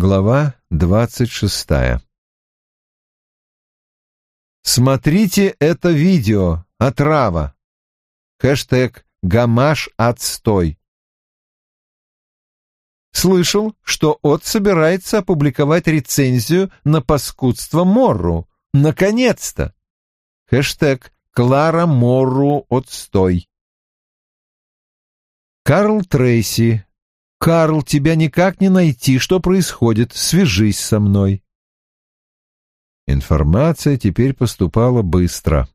Глава двадцать шестая Смотрите это видео. Отрава. Хэштег «Гамаш отстой». Слышал, что От собирается опубликовать рецензию на паскудство Морру. Наконец-то! Хэштег «Клара Морру отстой». Карл Трейси. Карл, тебя никак не найти. Что происходит? Свяжись со мной. Информация теперь поступала быстро.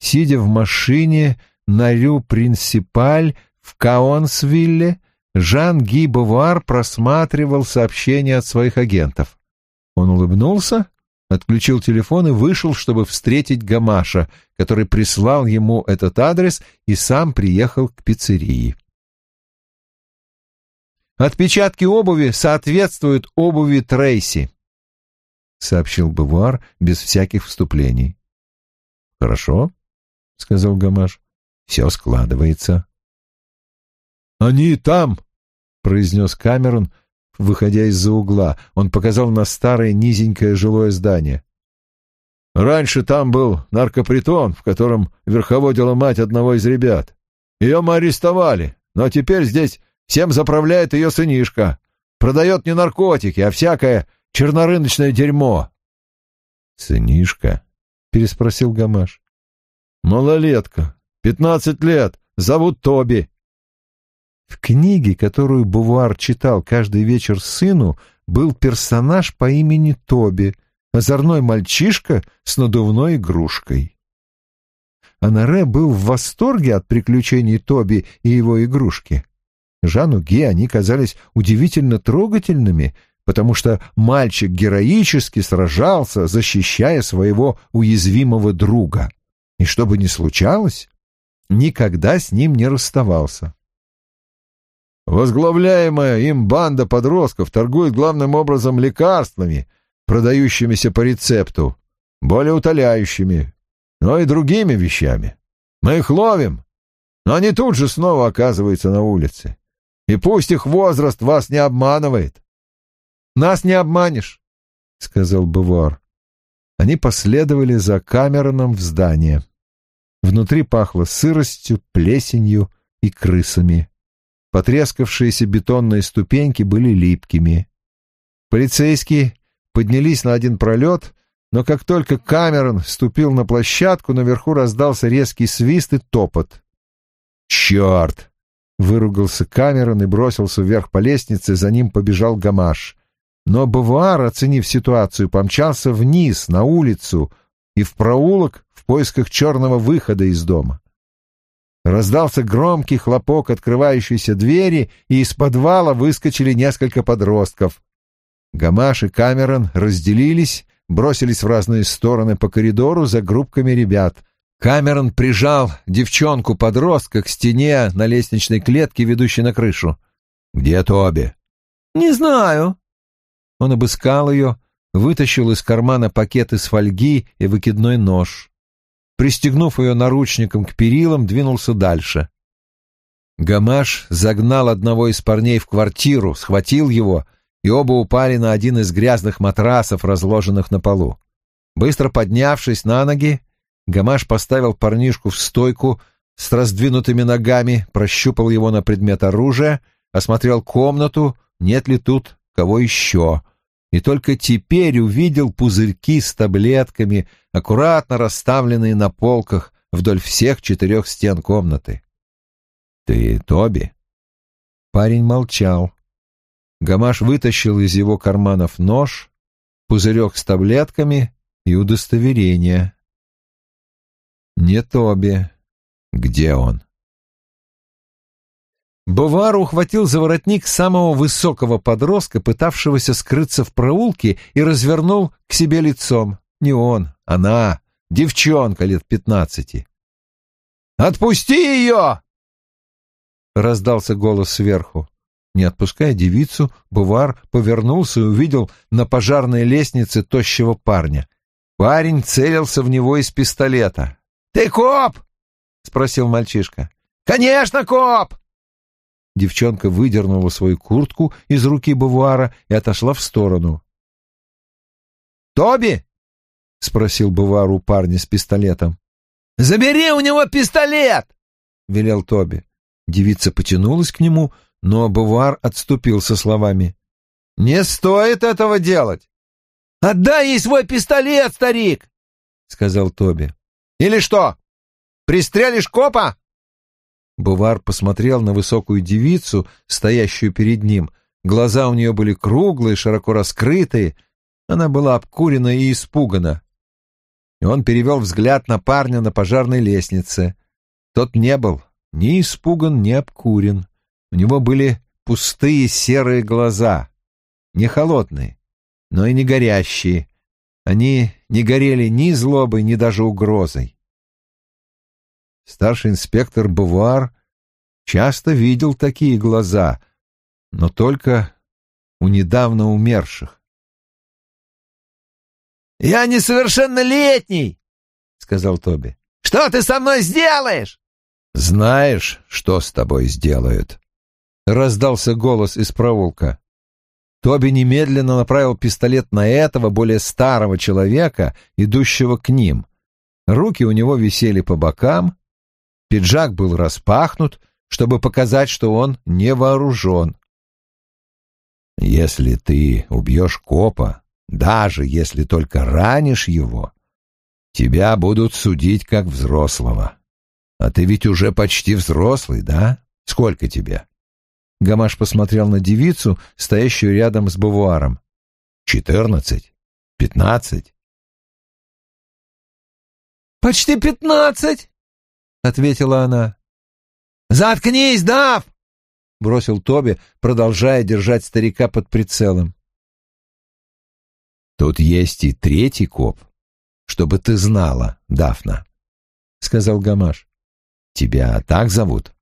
Сидя в машине на Рю Принципаль в Каонсвилле, Жан Ги Бавуар просматривал сообщения от своих агентов. Он улыбнулся, отключил телефон и вышел, чтобы встретить Гамаша, который прислал ему этот адрес и сам приехал к пиццерии. «Отпечатки обуви соответствуют обуви Трейси», — сообщил Бавуар без всяких вступлений. «Хорошо», — сказал Гамаш, — «все складывается». «Они там!» — произнес Камерон, выходя из-за угла. Он показал на старое низенькое жилое здание. «Раньше там был наркопритон, в котором верховодила мать одного из ребят. Ее мы арестовали, но теперь здесь всем заправляет ее сынишка. Продает не наркотики, а всякое чернорыночное дерьмо». «Сынишка?» — переспросил Гамаш. «Малолетка. Пятнадцать лет. Зовут Тоби». В книге, которую Бувуар читал каждый вечер сыну, был персонаж по имени Тоби, озорной мальчишка с надувной игрушкой. Анаре был в восторге от приключений Тоби и его игрушки. Жану Ге они казались удивительно трогательными, потому что мальчик героически сражался, защищая своего уязвимого друга. И что бы ни случалось, никогда с ним не расставался. Возглавляемая им банда подростков торгует главным образом лекарствами, продающимися по рецепту, более утоляющими, но и другими вещами. Мы их ловим, но они тут же снова оказываются на улице. И пусть их возраст вас не обманывает. Нас не обманешь, — сказал Бувар. Они последовали за Камероном в здание. Внутри пахло сыростью, плесенью и крысами. Потрескавшиеся бетонные ступеньки были липкими. Полицейские поднялись на один пролет, но как только Камерон ступил на площадку, наверху раздался резкий свист и топот. «Черт!» — выругался Камерон и бросился вверх по лестнице, за ним побежал Гамаш. Но Бавуар, оценив ситуацию, помчался вниз, на улицу и в проулок в поисках черного выхода из дома. Раздался громкий хлопок открывающейся двери, и из подвала выскочили несколько подростков. Гамаш и Камерон разделились, бросились в разные стороны по коридору за группками ребят. Камерон прижал девчонку-подростка к стене на лестничной клетке, ведущей на крышу. «Где Тоби?» «Не знаю». Он обыскал ее, вытащил из кармана пакет из фольги и выкидной нож пристегнув ее наручником к перилам, двинулся дальше. Гамаш загнал одного из парней в квартиру, схватил его, и оба упали на один из грязных матрасов, разложенных на полу. Быстро поднявшись на ноги, Гамаш поставил парнишку в стойку с раздвинутыми ногами, прощупал его на предмет оружия, осмотрел комнату, нет ли тут кого еще — и только теперь увидел пузырьки с таблетками, аккуратно расставленные на полках вдоль всех четырех стен комнаты. «Ты Тоби?» Парень молчал. Гамаш вытащил из его карманов нож, пузырек с таблетками и удостоверение. «Не Тоби. Где он?» Бовар ухватил за воротник самого высокого подростка, пытавшегося скрыться в проулке, и развернул к себе лицом. Не он, она, девчонка лет пятнадцати. «Отпусти ее!» — раздался голос сверху. Не отпуская девицу, Бувар повернулся и увидел на пожарной лестнице тощего парня. Парень целился в него из пистолета. «Ты коп?» — спросил мальчишка. «Конечно, коп!» девчонка выдернула свою куртку из руки Бавуара и отошла в сторону. «Тоби?» — спросил Бавуар у парня с пистолетом. «Забери у него пистолет!» — велел Тоби. Девица потянулась к нему, но Бавуар отступил со словами. «Не стоит этого делать!» «Отдай ей свой пистолет, старик!» — сказал Тоби. «Или что, пристрелишь копа?» Бувар посмотрел на высокую девицу, стоящую перед ним. Глаза у нее были круглые, широко раскрытые. Она была обкурена и испугана. И он перевел взгляд на парня на пожарной лестнице. Тот не был ни испуган, ни обкурен. У него были пустые серые глаза, не холодные, но и не горящие. Они не горели ни злобой, ни даже угрозой. Старший инспектор Бувар часто видел такие глаза, но только у недавно умерших. «Я несовершеннолетний!» — сказал Тоби. «Что ты со мной сделаешь?» «Знаешь, что с тобой сделают?» — раздался голос из проулка. Тоби немедленно направил пистолет на этого более старого человека, идущего к ним. Руки у него висели по бокам, пиджак был распахнут, чтобы показать, что он не вооружен. «Если ты убьешь копа, даже если только ранишь его, тебя будут судить как взрослого. А ты ведь уже почти взрослый, да? Сколько тебе?» Гамаш посмотрел на девицу, стоящую рядом с бавуаром. «Четырнадцать? Пятнадцать?» «Почти пятнадцать!» — ответила она. «Заткнись, Дав!» — бросил Тоби, продолжая держать старика под прицелом. «Тут есть и третий коп, чтобы ты знала, Дафна», — сказал Гамаш. «Тебя так зовут?»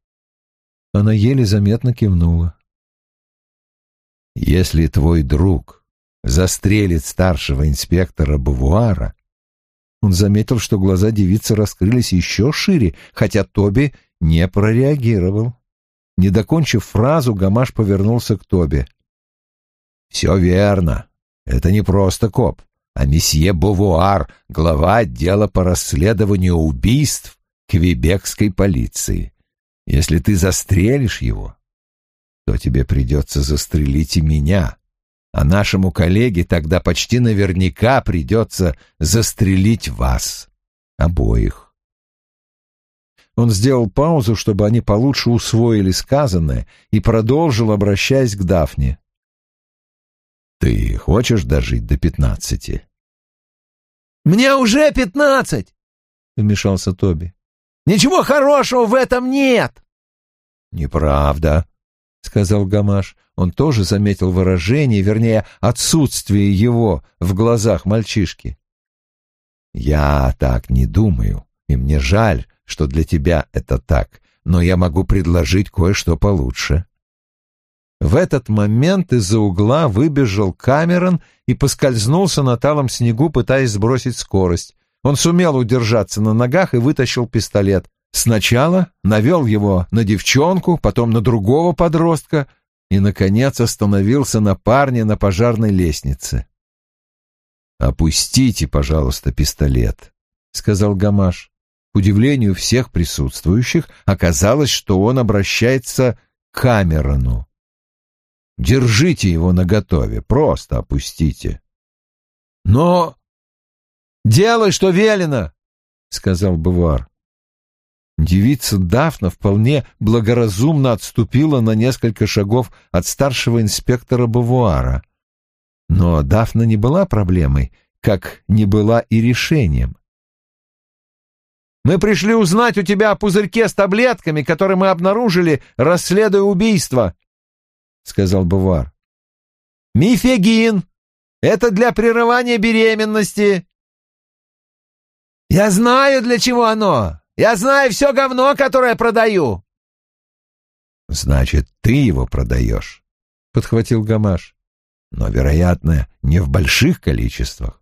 Она еле заметно кивнула. «Если твой друг застрелит старшего инспектора Бавуара...» Он заметил, что глаза девицы раскрылись еще шире, хотя Тоби не прореагировал. Не докончив фразу, Гамаш повернулся к Тоби. «Все верно. Это не просто коп, а месье Бовуар, глава отдела по расследованию убийств квебекской полиции. Если ты застрелишь его, то тебе придется застрелить и меня, а нашему коллеге тогда почти наверняка придется застрелить вас обоих. Он сделал паузу, чтобы они получше усвоили сказанное, и продолжил, обращаясь к Дафне. «Ты хочешь дожить до пятнадцати?» «Мне уже пятнадцать!» — вмешался Тоби. Ничего хорошего в этом нет. Неправда, сказал Гамаш. Он тоже заметил выражение, вернее, отсутствие его в глазах мальчишки. Я так не думаю, и мне жаль, что для тебя это так, но я могу предложить кое-что получше. В этот момент из-за угла выбежал Камерон и поскользнулся на талом снегу, пытаясь сбросить скорость. Он сумел удержаться на ногах и вытащил пистолет. Сначала навел его на девчонку, потом на другого подростка и, наконец, остановился на парне на пожарной лестнице. «Опустите, пожалуйста, пистолет», — сказал Гамаш. К удивлению всех присутствующих оказалось, что он обращается к Камерону. «Держите его наготове, просто опустите». «Но «Делай, что велено!» — сказал Бувар. Девица Дафна вполне благоразумно отступила на несколько шагов от старшего инспектора Бавуара. Но Дафна не была проблемой, как не была и решением. «Мы пришли узнать у тебя о пузырьке с таблетками, который мы обнаружили, расследуя убийство», — сказал Бавуар. «Мифегин! Это для прерывания беременности!» Я знаю, для чего оно. Я знаю все говно, которое продаю. Значит, ты его продаешь, подхватил Гамаш. Но, вероятно, не в больших количествах.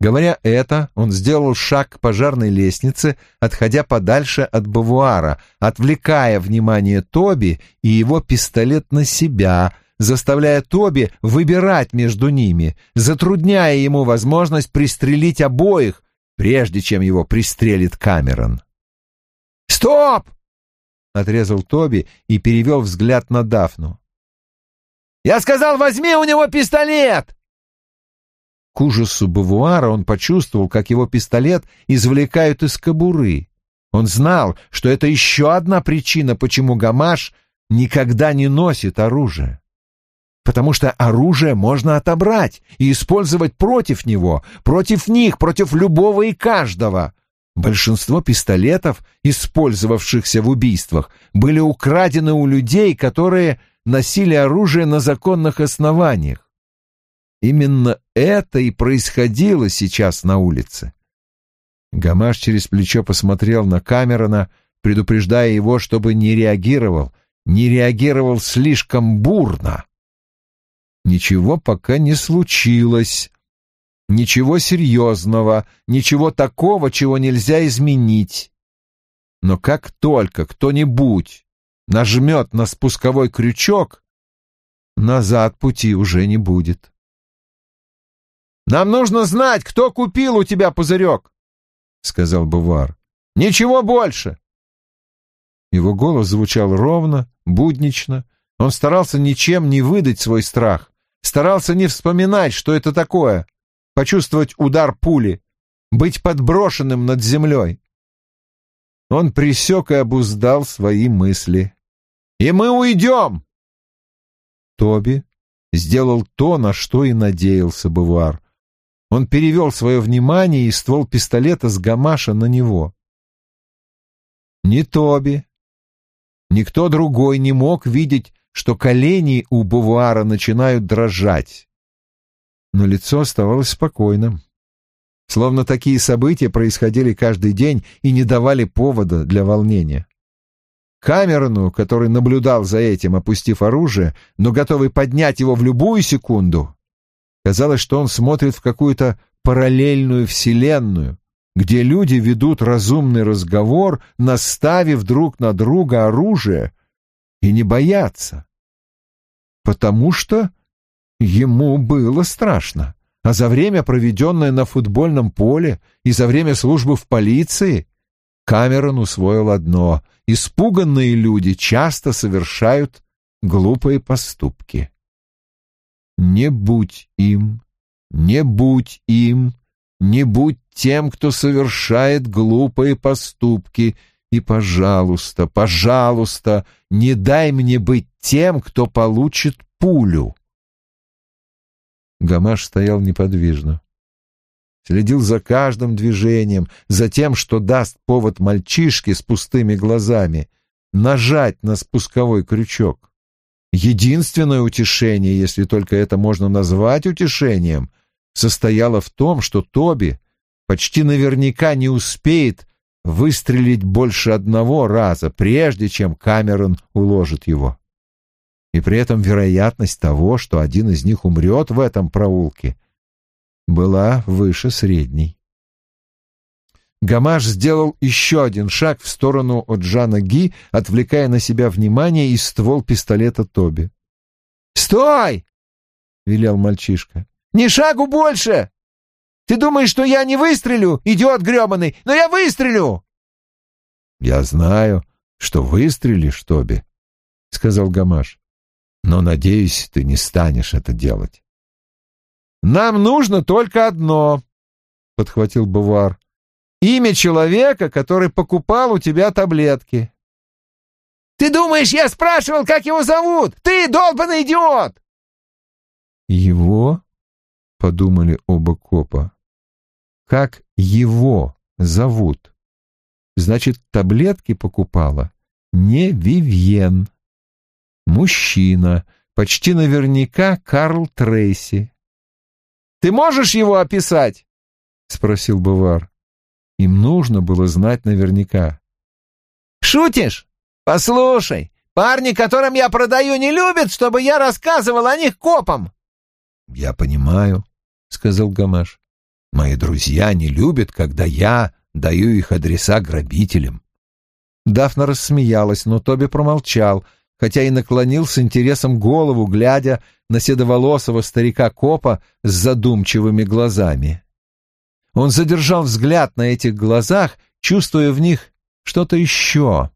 Говоря это, он сделал шаг к пожарной лестнице, отходя подальше от бавуара, отвлекая внимание Тоби и его пистолет на себя, заставляя Тоби выбирать между ними, затрудняя ему возможность пристрелить обоих, прежде чем его пристрелит Камерон. «Стоп!» — отрезал Тоби и перевел взгляд на Дафну. «Я сказал, возьми у него пистолет!» К ужасу Бавуара он почувствовал, как его пистолет извлекают из кобуры. Он знал, что это еще одна причина, почему Гамаш никогда не носит оружие. Потому что оружие можно отобрать и использовать против него, против них, против любого и каждого. Большинство пистолетов, использовавшихся в убийствах, были украдены у людей, которые носили оружие на законных основаниях. Именно это и происходило сейчас на улице. Гамаш через плечо посмотрел на Камерона, предупреждая его, чтобы не реагировал, не реагировал слишком бурно. Ничего пока не случилось. Ничего серьезного, ничего такого, чего нельзя изменить. Но как только кто-нибудь нажмет на спусковой крючок, назад пути уже не будет. Нам нужно знать, кто купил у тебя пузырек, — сказал Бувар. — Ничего больше. Его голос звучал ровно, буднично. Он старался ничем не выдать свой страх, старался не вспоминать, что это такое, почувствовать удар пули, быть подброшенным над землей. Он присек и обуздал свои мысли. «И мы уйдем!» Тоби сделал то, на что и надеялся Бувар. Он перевел свое внимание и ствол пистолета с гамаша на него. Ни Тоби, никто другой не мог видеть, что колени у Бувуара начинают дрожать. Но лицо оставалось спокойным. Словно такие события происходили каждый день и не давали повода для волнения. Камерону, который наблюдал за этим, опустив оружие, но готовый поднять его в любую секунду, Казалось, что он смотрит в какую-то параллельную вселенную, где люди ведут разумный разговор, наставив друг на друга оружие, и не боятся. Потому что ему было страшно. А за время, проведенное на футбольном поле, и за время службы в полиции, Камерон усвоил одно — испуганные люди часто совершают глупые поступки. Не будь им, не будь им, не будь тем, кто совершает глупые поступки, и, пожалуйста, пожалуйста, не дай мне быть тем, кто получит пулю. Гамаш стоял неподвижно. Следил за каждым движением, за тем, что даст повод мальчишке с пустыми глазами нажать на спусковой крючок. Единственное утешение, если только это можно назвать утешением, состояло в том, что Тоби почти наверняка не успеет выстрелить больше одного раза, прежде чем Камерон уложит его. И при этом вероятность того, что один из них умрет в этом проулке, была выше средней. Гамаш сделал еще один шаг в сторону от Жана Ги, отвлекая на себя внимание и ствол пистолета Тоби. «Стой!» — велел мальчишка. «Ни шагу больше! Ты думаешь, что я не выстрелю, идиот гребаный, но я выстрелю!» «Я знаю, что выстрелишь, Тоби», — сказал Гамаш. «Но, надеюсь, ты не станешь это делать». «Нам нужно только одно», — подхватил Бувар. Имя человека, который покупал у тебя таблетки. Ты думаешь, я спрашивал, как его зовут? Ты долбанный идиот! Подумали оба копа. Как его зовут? Значит, таблетки покупала не Вивьен. Мужчина, почти наверняка Карл Трейси. «Ты можешь его описать?» — спросил Бувар. Им нужно было знать наверняка. «Шутишь? Послушай, парни, которым я продаю, не любят, чтобы я рассказывал о них копам». «Я понимаю», — сказал Гамаш. Мои друзья не любят, когда я даю их адреса грабителям. Дафна рассмеялась, но Тоби промолчал, хотя и наклонил с интересом голову, глядя на седоволосого старика-копа с задумчивыми глазами. Он задержал взгляд на этих глазах, чувствуя в них что-то еще.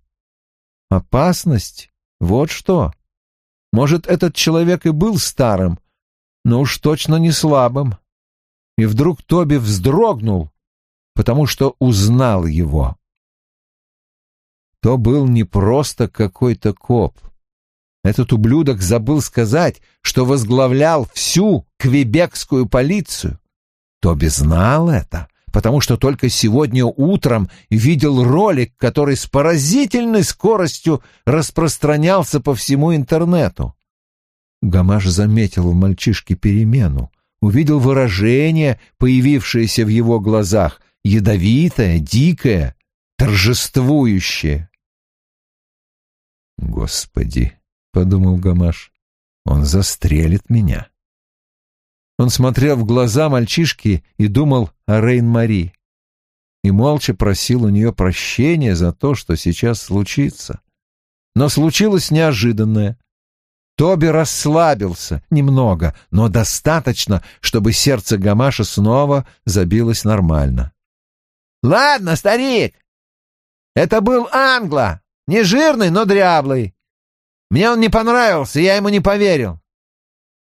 Опасность? Вот что. Может, этот человек и был старым, но уж точно не слабым. И вдруг Тоби вздрогнул, потому что узнал его. То был не просто какой-то коп. Этот ублюдок забыл сказать, что возглавлял всю квебекскую полицию. Тоби знал это, потому что только сегодня утром видел ролик, который с поразительной скоростью распространялся по всему интернету. Гамаш заметил в мальчишке перемену, увидел выражение, появившееся в его глазах, ядовитое, дикое, торжествующее. «Господи!» — подумал Гамаш. «Он застрелит меня». Он смотрел в глаза мальчишки и думал о Рейн-Мари. И молча просил у нее прощения за то, что сейчас случится. Но случилось неожиданное. Тоби расслабился немного, но достаточно, чтобы сердце Гамаша снова забилось нормально. «Ладно, старик, это был Англо, не жирный, но дряблый. Мне он не понравился, я ему не поверил.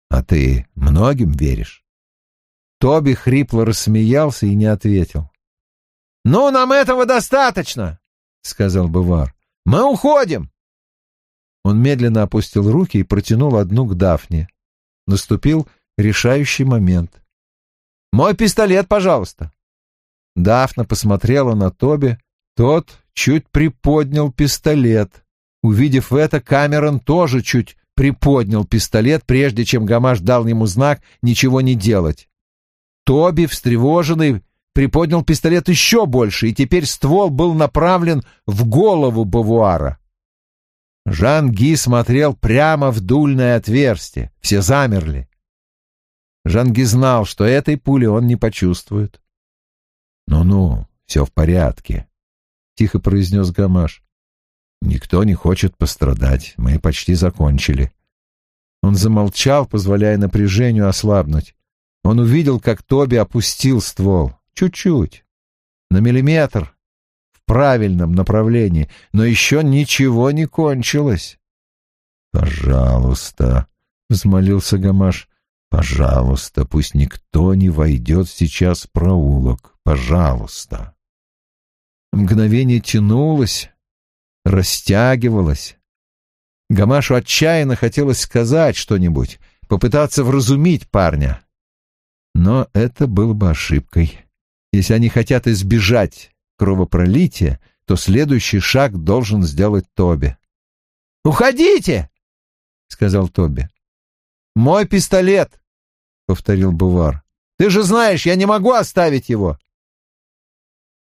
А ты многим веришь? Тоби хрипло рассмеялся и не ответил. «Ну, нам этого достаточно», — сказал Бывар. «Мы уходим». Он медленно опустил руки и протянул одну к Дафне. Наступил решающий момент. «Мой пистолет, пожалуйста». Дафна посмотрела на Тоби. Тот чуть приподнял пистолет. Увидев это, Камерон тоже чуть приподнял пистолет, прежде чем Гамаш дал ему знак ничего не делать. Тоби, встревоженный, приподнял пистолет еще больше, и теперь ствол был направлен в голову Бавуара. Жан Ги смотрел прямо в дульное отверстие. Все замерли. Жан Ги знал, что этой пули он не почувствует. «Ну-ну, все в порядке», — тихо произнес Гамаш. Никто не хочет пострадать. Мы почти закончили. Он замолчал, позволяя напряжению ослабнуть. Он увидел, как Тоби опустил ствол. Чуть-чуть. На миллиметр. Правильном направлении. Но еще ничего не кончилось. «Пожалуйста», — взмолился Гамаш, — «пожалуйста, пусть никто не войдет сейчас в проулок. Пожалуйста». Мгновение тянулось, растягивалась. Гамашу отчаянно хотелось сказать что-нибудь, попытаться вразумить парня. Но это было бы ошибкой. Если они хотят избежать кровопролития, то следующий шаг должен сделать Тоби. «Уходите!» — сказал Тоби. «Мой пистолет!» — повторил Бувар. «Ты же знаешь, я не могу оставить его!»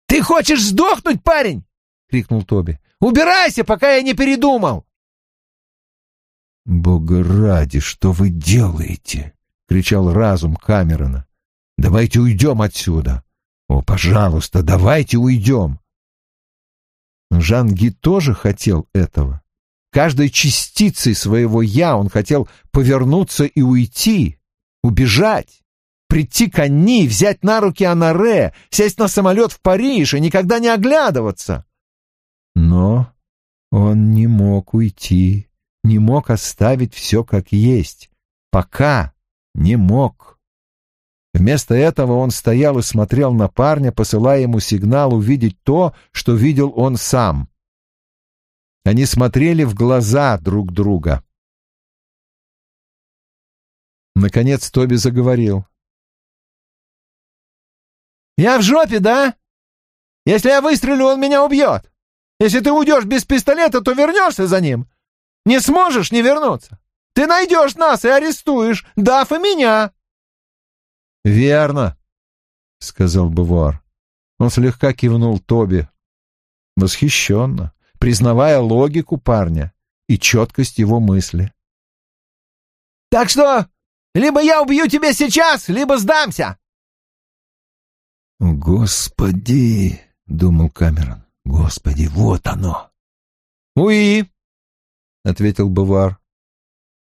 «Ты хочешь сдохнуть, парень?» — крикнул Тоби. Убирайся, пока я не передумал!» «Бога ради, что вы делаете?» — кричал разум Камерона. «Давайте уйдем отсюда! О, пожалуйста, давайте уйдем!» Жанги тоже хотел этого. Каждой частицей своего «я» он хотел повернуться и уйти, убежать, прийти к Анни, взять на руки Анаре, сесть на самолет в Париж и никогда не оглядываться. Но он не мог уйти, не мог оставить все как есть. Пока не мог. Вместо этого он стоял и смотрел на парня, посылая ему сигнал увидеть то, что видел он сам. Они смотрели в глаза друг друга. Наконец Тоби заговорил. «Я в жопе, да? Если я выстрелю, он меня убьет. Если ты уйдешь без пистолета, то вернешься за ним. Не сможешь не вернуться. Ты найдешь нас и арестуешь, Даф и меня. Верно, сказал Бувар. Он слегка кивнул Тоби, восхищенно, признавая логику парня и четкость его мысли. Так что либо я убью тебя сейчас, либо сдамся. «Господи!» — думал Камерон. «Господи, вот оно!» «Уи!» — ответил Бувар.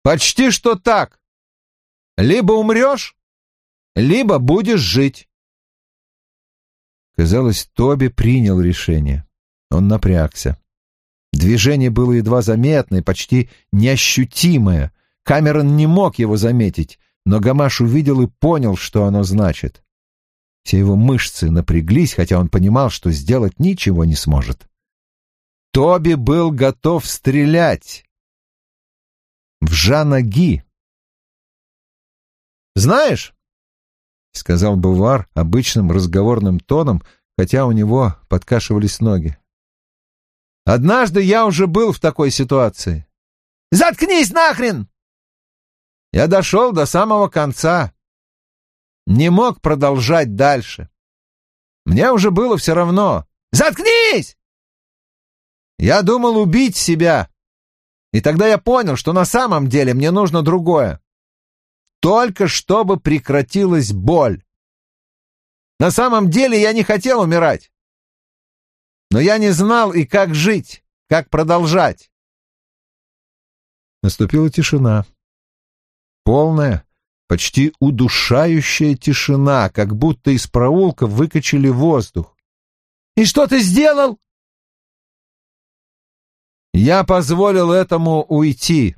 «Почти что так. Либо умрешь, либо будешь жить». Казалось, Тоби принял решение. Он напрягся. Движение было едва заметное, почти неощутимое. Камерон не мог его заметить, но Гамаш увидел и понял, что оно значит. Все его мышцы напряглись, хотя он понимал, что сделать ничего не сможет. Тоби был готов стрелять. В Жана Ги. «Знаешь», — сказал Бувар обычным разговорным тоном, хотя у него подкашивались ноги, — «однажды я уже был в такой ситуации». «Заткнись нахрен!» Я дошел до самого конца. Не мог продолжать дальше. Мне уже было все равно. «Заткнись!» Я думал убить себя. И тогда я понял, что на самом деле мне нужно другое. Только чтобы прекратилась боль. На самом деле я не хотел умирать. Но я не знал и как жить, как продолжать. Наступила тишина. Полная, почти удушающая тишина, как будто из проулка выкачали воздух. «И что ты сделал?» «Я позволил этому уйти».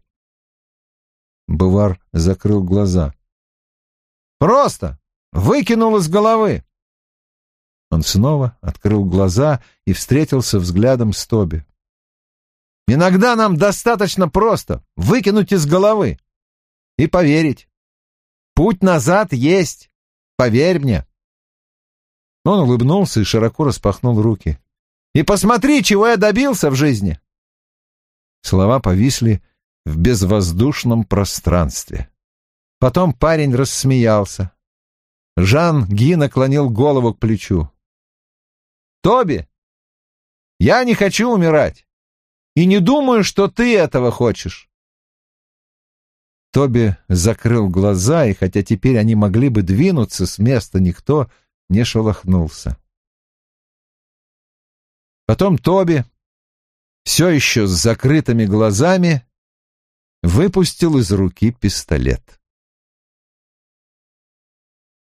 Бувар закрыл глаза. «Просто выкинул из головы». Он снова открыл глаза и встретился взглядом с Тоби. «Иногда нам достаточно просто выкинуть из головы и поверить. Путь назад есть, поверь мне. Он улыбнулся и широко распахнул руки. И посмотри, чего я добился в жизни. Слова повисли в безвоздушном пространстве. Потом парень рассмеялся. Жан Ги наклонил голову к плечу. «Тоби, я не хочу умирать. И не думаю, что ты этого хочешь. Тоби закрыл глаза, и хотя теперь они могли бы двинуться с места, никто не шелохнулся. Потом Тоби, все еще с закрытыми глазами, выпустил из руки пистолет.